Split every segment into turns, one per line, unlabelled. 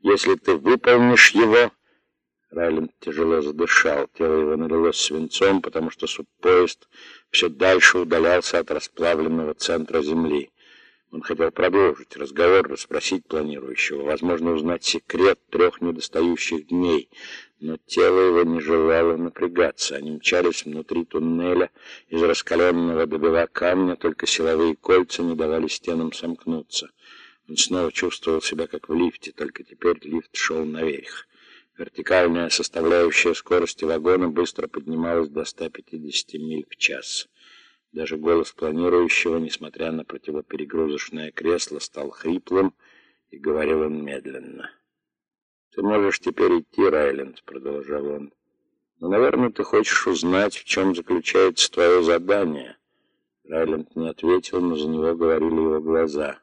Если ты выполнишь его, Райленд тяжело задышал, тело его налилось свинцом, потому что субпоезд все дальше удалялся от расплавленного центра Земли. Он хотел продолжить разговор, расспросить планирующего, возможно, узнать секрет трех недостающих дней, но тело его не желало напрягаться. Они мчались внутри туннеля из раскаленного до камня, только силовые кольца не давали стенам сомкнуться. Он снова чувствовал себя как в лифте, только теперь лифт шел наверх. Вертикальная составляющая скорости вагона быстро поднималась до 150 миль в час. Даже голос планирующего, несмотря на противоперегрузочное кресло, стал хриплым, и говорил он медленно. «Ты можешь теперь идти, Райленд», — продолжал он. «Но, наверное, ты хочешь узнать, в чем заключается твое задание». Райленд не ответил, но за него говорили его глаза.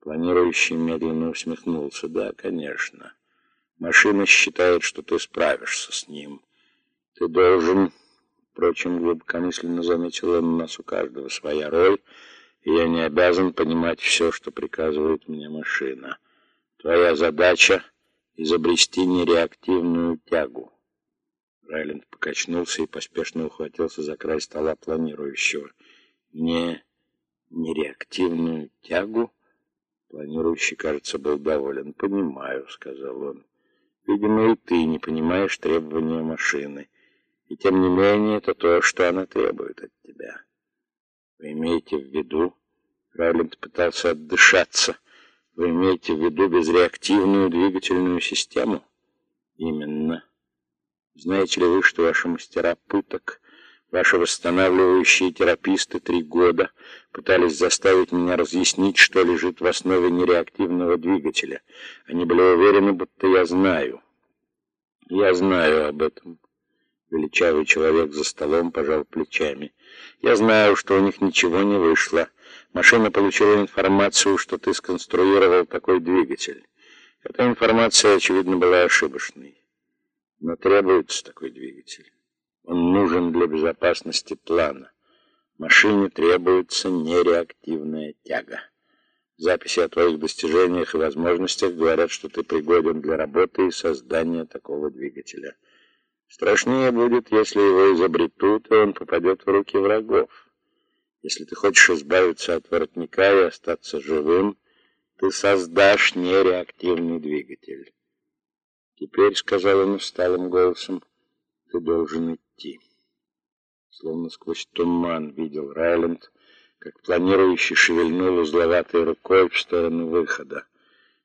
Планирующий медленно усмехнулся. «Да, конечно. Машина считает, что ты справишься с ним. Ты должен...» Впрочем, глубокомысленно заметил он, у нас у каждого своя роль, и я не обязан понимать все, что приказывает мне машина. Твоя задача — изобрести нереактивную тягу. Райленд покачнулся и поспешно ухватился за край стола планирующего. Не нереактивную тягу? Планирующий, кажется, был доволен. «Понимаю», — сказал он. «Видимо, и ты не понимаешь требования машины». И тем не менее, это то, что она требует от тебя. Вы имеете в виду, Райленд пытался отдышаться, вы имеете в виду безреактивную двигательную систему? Именно. Знаете ли вы, что ваши мастера пыток, ваши восстанавливающие тераписты три года пытались заставить меня разъяснить, что лежит в основе нереактивного двигателя? Они были уверены, будто я знаю. Я знаю об этом. Величавый человек за столом пожал плечами. Я знаю, что у них ничего не вышло. Машина получила информацию, что ты сконструировал такой двигатель. Эта информация, очевидно, была ошибочной. Но требуется такой двигатель. Он нужен для безопасности плана. Машине требуется нереактивная тяга. Записи о твоих достижениях и возможностях говорят, что ты пригоден для работы и создания такого двигателя. Страшнее будет, если его изобретут, и он попадет в руки врагов. Если ты хочешь избавиться от воротника и остаться живым, ты создашь нереактивный двигатель. Теперь, — сказал он усталым голосом, — ты должен идти. Словно сквозь туман видел Райленд, как планирующий шевельнул узловатой рукой в сторону выхода.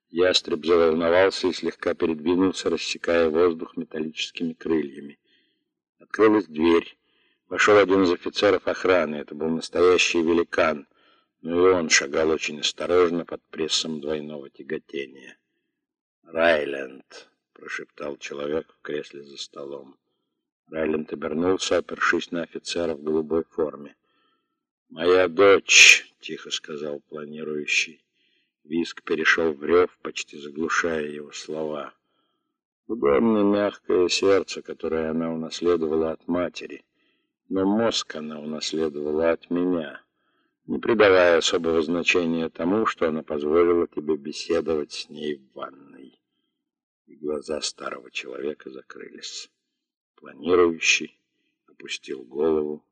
Ястреб заволновался и слегка передвинулся, рассекая воздух металлическими крыльями. Открылась дверь. Вошел один из офицеров охраны. Это был настоящий великан, но и он шагал очень осторожно под прессом двойного тяготения. «Райленд», — прошептал человек в кресле за столом. Райленд обернулся, опершись на офицера в голубой форме. «Моя дочь», — тихо сказал планирующий. Виск перешел в рев, почти заглушая его слова. Удобное мягкое сердце, которое она унаследовала от матери, но мозг она унаследовала от меня, не придавая особого значения тому, что она позволила тебе беседовать с ней в ванной. И глаза старого человека закрылись. Планирующий опустил голову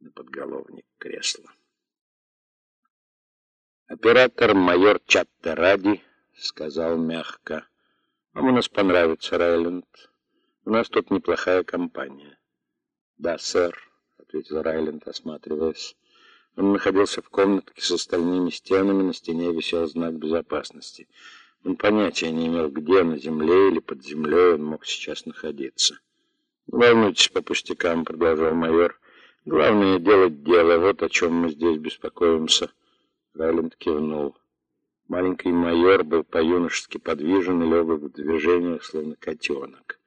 на подголовник кресла. Оператор майор Чаттеради сказал мягко: "Вам у нас понравится, Райленд. У нас тут неплохая компания". "Да, сэр", ответил Райленд, осматриваясь. Он находился в комнатке с остальными стенами, на стене висел знак безопасности. Он понятия не имел, где на земле или под землей он мог сейчас находиться. "Не волнуйтесь по пустякам", продолжал майор. "Главное делать дело, вот о чем мы здесь беспокоимся". Райленд кивнул. Маленький майор был по-юношески подвижен и легок в движениях, словно котенок.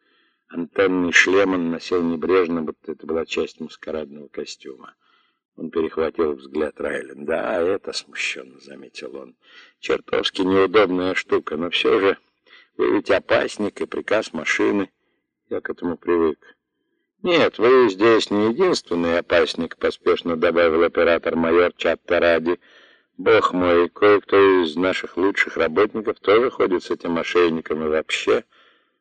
Антенный шлем он носил небрежно, будто это была часть маскарадного костюма. Он перехватил взгляд Райленда. «А это смущенно», — заметил он. «Чертовски неудобная штука, но все же вы ведь опасник и приказ машины. Я к этому привык». «Нет, вы здесь не единственный опасник», — поспешно добавил оператор майор Чаттаради. Бог мой, кое-кто из наших лучших работников тоже ходит с этим мошенником и вообще...